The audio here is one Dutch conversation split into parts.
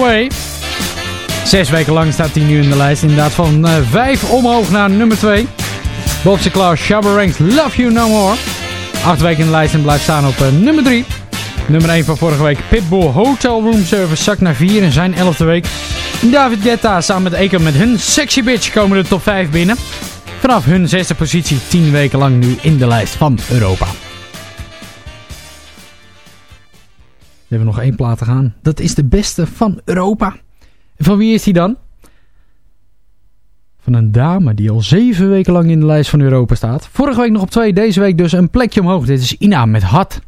Way. Zes weken lang staat hij nu in de lijst. Inderdaad van uh, vijf omhoog naar nummer 2. Bobsy Klaus, Shabba Ranks, Love You No More. Acht weken in de lijst en blijft staan op uh, nummer 3. Nummer 1 van vorige week. Pitbull Hotel Room Service zakt naar 4 in zijn 11e week. David Guetta samen met Eko met hun Sexy Bitch komen de top 5 binnen. Vanaf hun zesde positie 10 weken lang nu in de lijst van Europa. We hebben nog één plaat te gaan. Dat is de beste van Europa. Van wie is die dan? Van een dame die al zeven weken lang in de lijst van Europa staat. Vorige week nog op twee, deze week dus een plekje omhoog. Dit is Ina met Hat.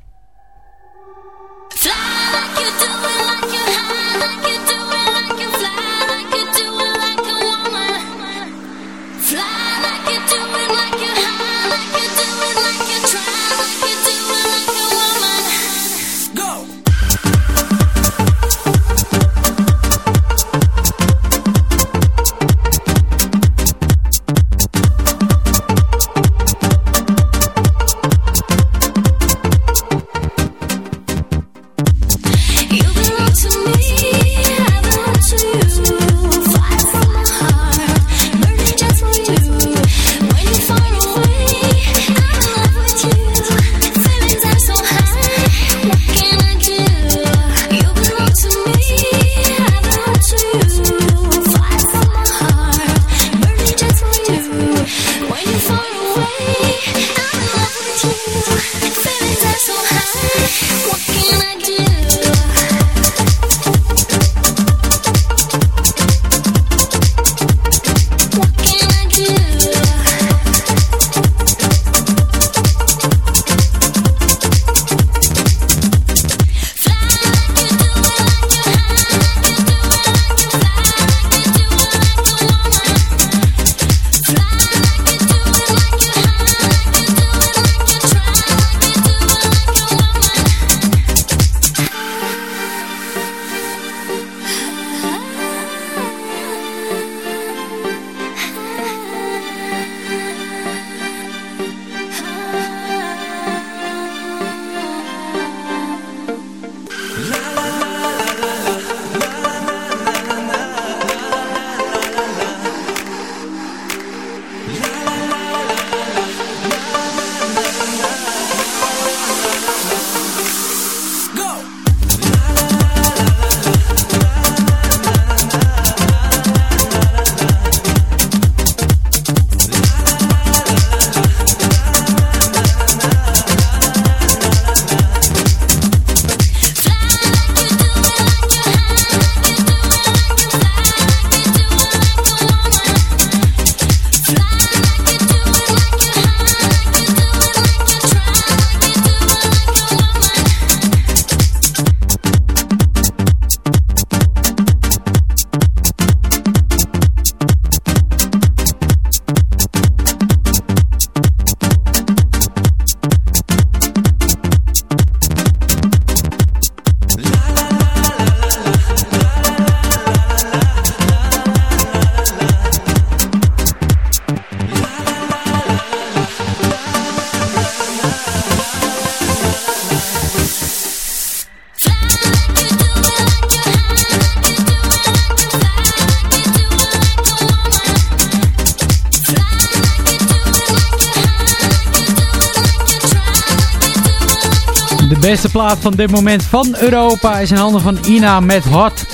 Beste plaat van dit moment van Europa is in handen van Ina met Hot.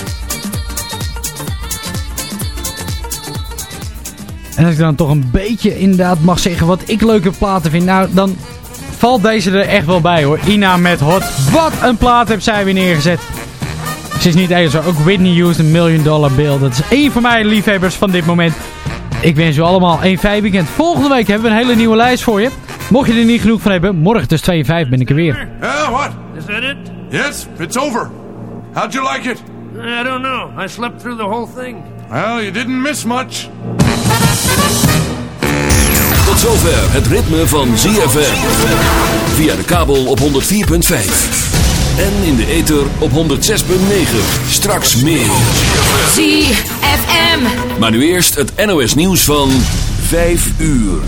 En als ik dan toch een beetje inderdaad mag zeggen wat ik leuke platen vind, nou dan valt deze er echt wel bij hoor. Ina met Hot. Wat een plaat heb zij weer neergezet. Ze is niet eens zo. Ook Whitney Houston, Million Dollar Bill. Dat is één van mijn liefhebbers van dit moment. Ik wens u allemaal een fijn weekend. Volgende week hebben we een hele nieuwe lijst voor je. Mocht je er niet genoeg van hebben, morgen tussen 2 en 5 ben ik er weer. Yeah, what? Is that it? Yes, it's over. How'd you like it? I don't know. I slept through the whole thing. Well, you didn't miss much. Tot zover het ritme van ZFM. Via de kabel op 104.5. En in de ether op 106.9. Straks meer. ZFM. Maar nu eerst het NOS nieuws van 5 uur.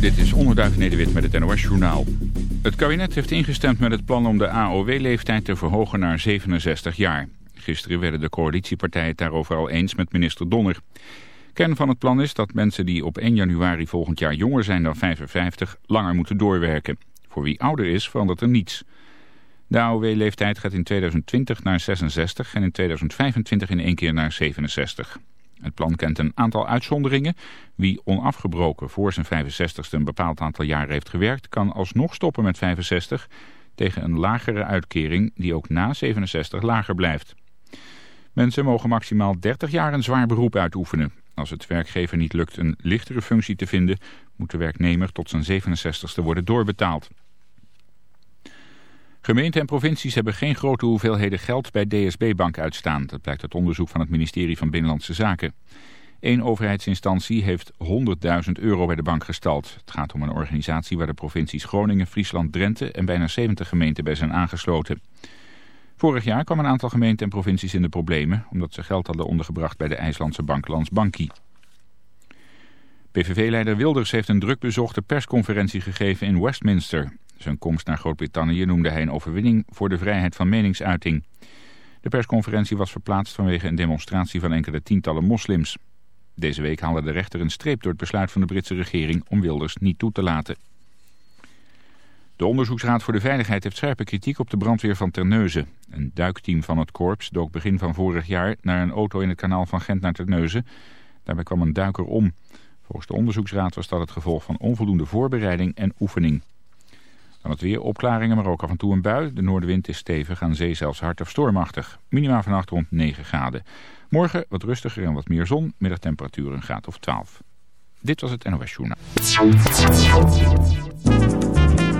Dit is Onderduif Nederwit met het NOS Journaal. Het kabinet heeft ingestemd met het plan om de AOW-leeftijd te verhogen naar 67 jaar. Gisteren werden de coalitiepartijen het daarover al eens met minister Donner. Kern van het plan is dat mensen die op 1 januari volgend jaar jonger zijn dan 55 langer moeten doorwerken. Voor wie ouder is verandert er niets. De AOW-leeftijd gaat in 2020 naar 66 en in 2025 in één keer naar 67. Het plan kent een aantal uitzonderingen. Wie onafgebroken voor zijn 65ste een bepaald aantal jaren heeft gewerkt... kan alsnog stoppen met 65 tegen een lagere uitkering die ook na 67 lager blijft. Mensen mogen maximaal 30 jaar een zwaar beroep uitoefenen. Als het werkgever niet lukt een lichtere functie te vinden... moet de werknemer tot zijn 67ste worden doorbetaald. Gemeenten en provincies hebben geen grote hoeveelheden geld bij DSB-bank uitstaan. Dat blijkt uit onderzoek van het ministerie van Binnenlandse Zaken. Eén overheidsinstantie heeft 100.000 euro bij de bank gestald. Het gaat om een organisatie waar de provincies Groningen, Friesland, Drenthe en bijna 70 gemeenten bij zijn aangesloten. Vorig jaar kwam een aantal gemeenten en provincies in de problemen... omdat ze geld hadden ondergebracht bij de IJslandse bank Landsbanki. PVV-leider Wilders heeft een druk bezochte persconferentie gegeven in Westminster. Zijn komst naar Groot-Brittannië noemde hij een overwinning voor de vrijheid van meningsuiting. De persconferentie was verplaatst vanwege een demonstratie van enkele tientallen moslims. Deze week haalde de rechter een streep door het besluit van de Britse regering om Wilders niet toe te laten. De Onderzoeksraad voor de Veiligheid heeft scherpe kritiek op de brandweer van Terneuzen. Een duikteam van het korps dook begin van vorig jaar naar een auto in het kanaal van Gent naar Terneuzen. Daarbij kwam een duiker om. Volgens de onderzoeksraad was dat het gevolg van onvoldoende voorbereiding en oefening. Dan het weer opklaringen, maar ook af en toe een bui. De noordenwind is stevig, aan zee zelfs hard of stormachtig. Minima vannacht rond 9 graden. Morgen wat rustiger en wat meer zon. Middagtemperatuur een graad of 12. Dit was het NOS Journaal.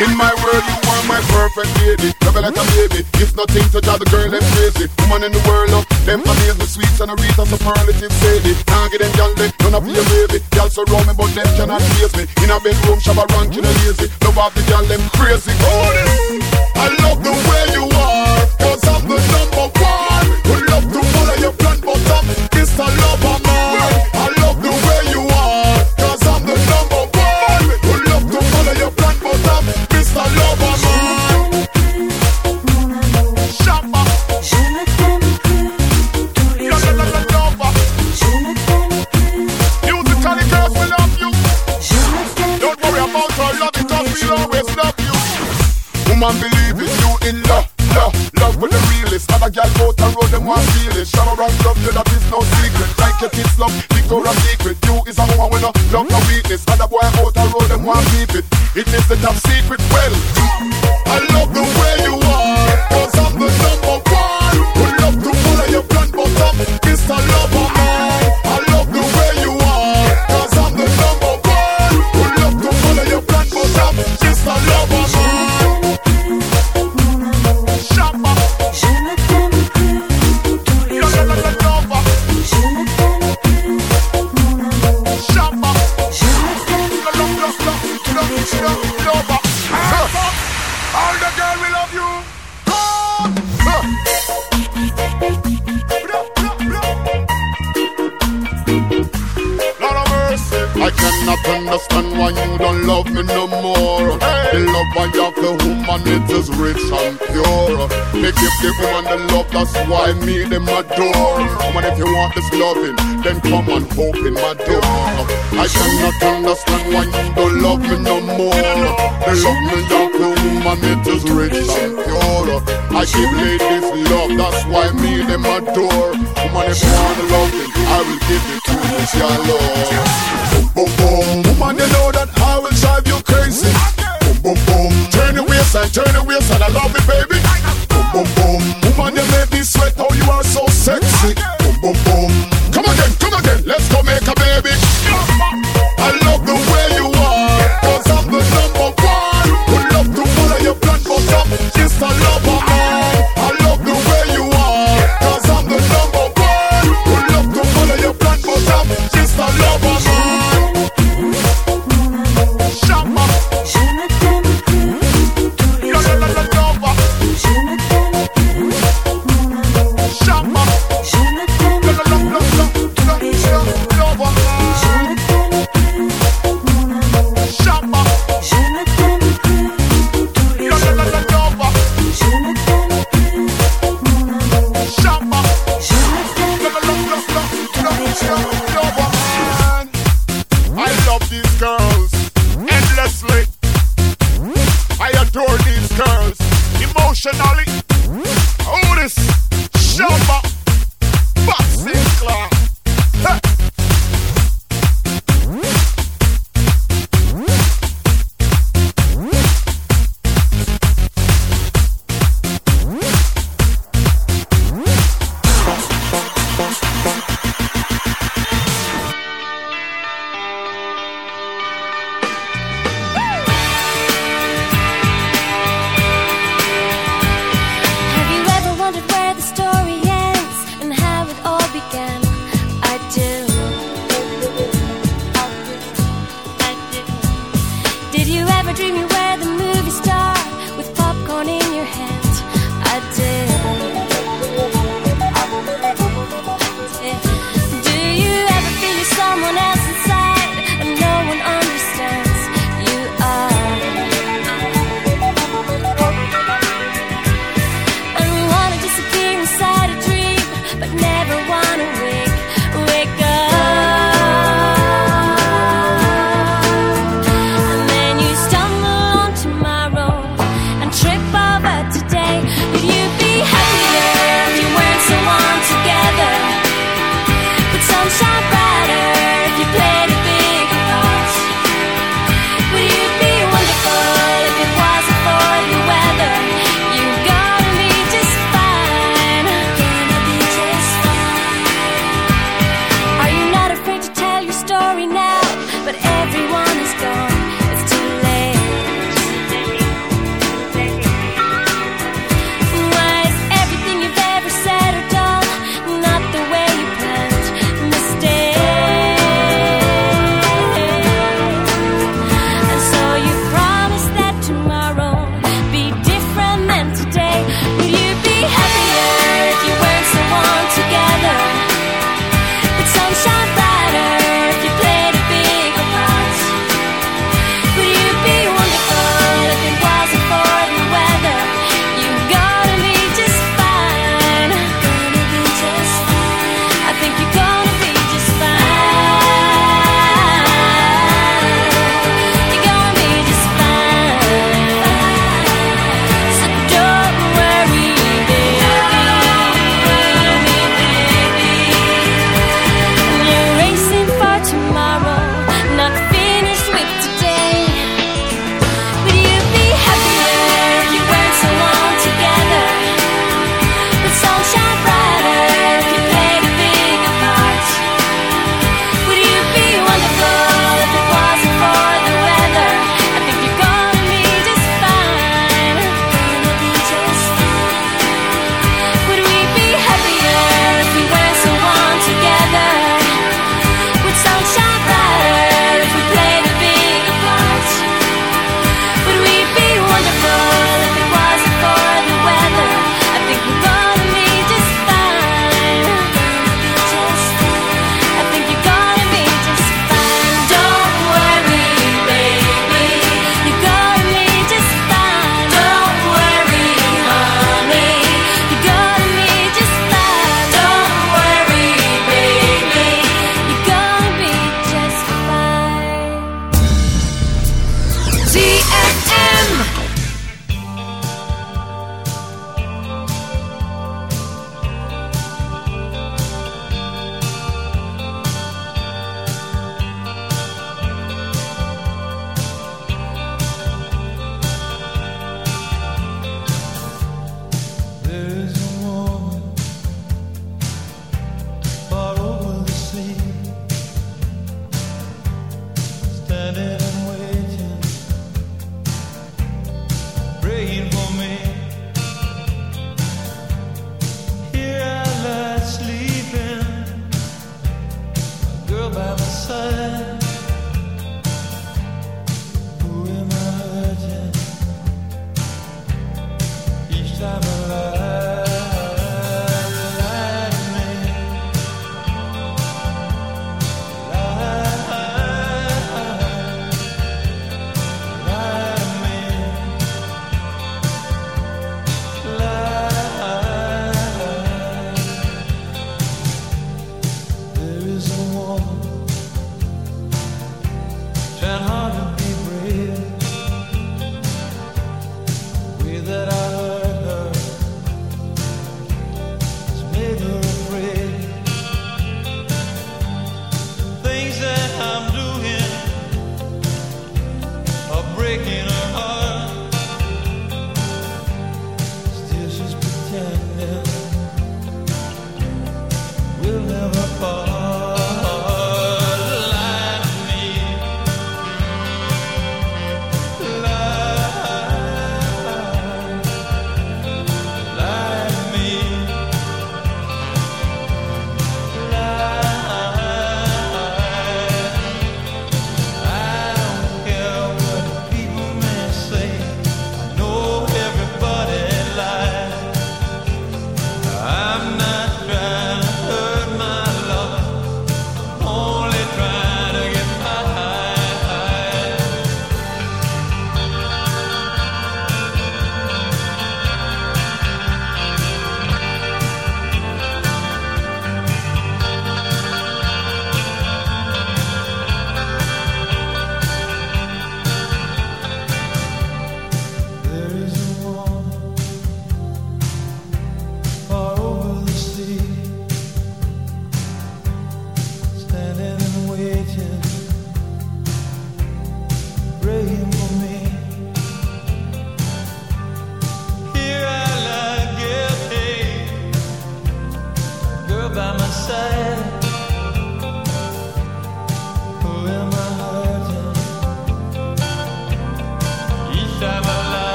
In my world, you are my perfect lady. Love like a baby. If nothing to drive the girl them crazy. Woman in the world, love them amaze me sweet and a Rita superlative lady. Can't get them gyal they none of your baby. Gyal surround me, but them cannot face me. In a bedroom, shabba ranking and lazy. Love off the gyal them crazy. Oh, woman believe it, you in love, love, love with the realest. Other gal out the road, them want feel it. Shallow round love, you that is no secret. Like your kids love, Victoria's Secret. You is a woman with no love, no weakness. Other boy I cannot understand why you don't love me no more. They love me dark room and it is rich and pure. I give ladies love, that's why me them adore. Woman, if you wanna love me, I will give it to you, it's your love. Boom, boom, boom, woman, you know that I will drive you crazy. Boom, boom, boom, turn the wheels and turn the wheels and I love it, baby. Boom, boom, boom, woman, you make me sweat, oh you are so sexy. Boom, boom, boom.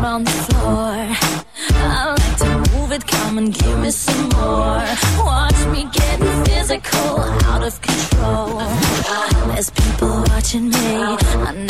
out on the floor. I like to move it, come and give me some more. Watch me getting physical, out of control. There's people watching me. I know.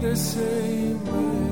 descer em.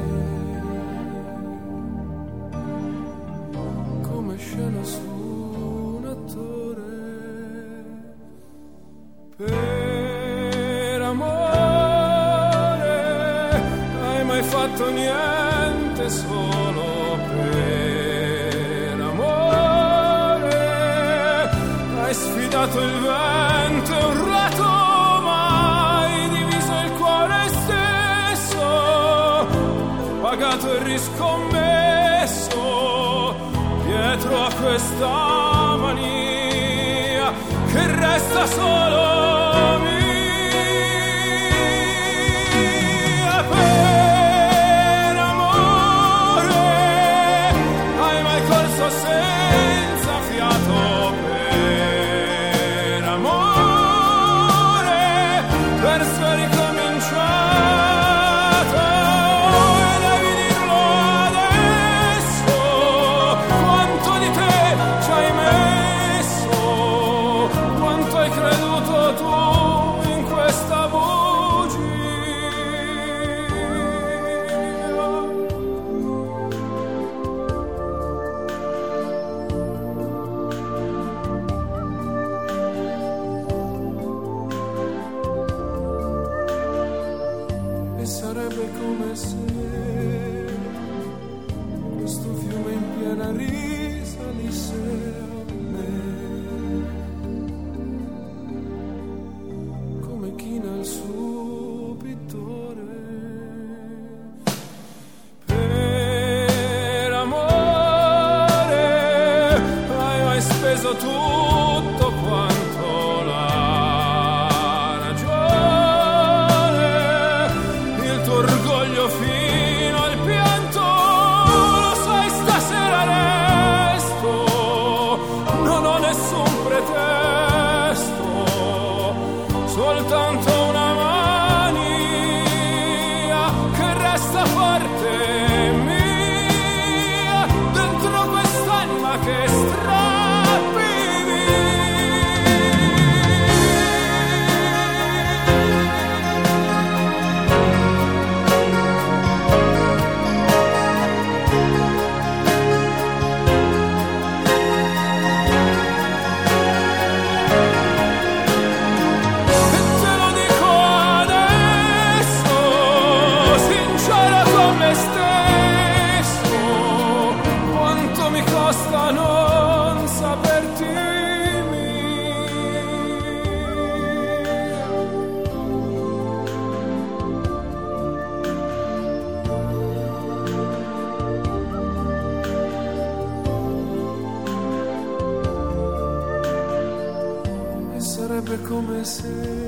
comecei.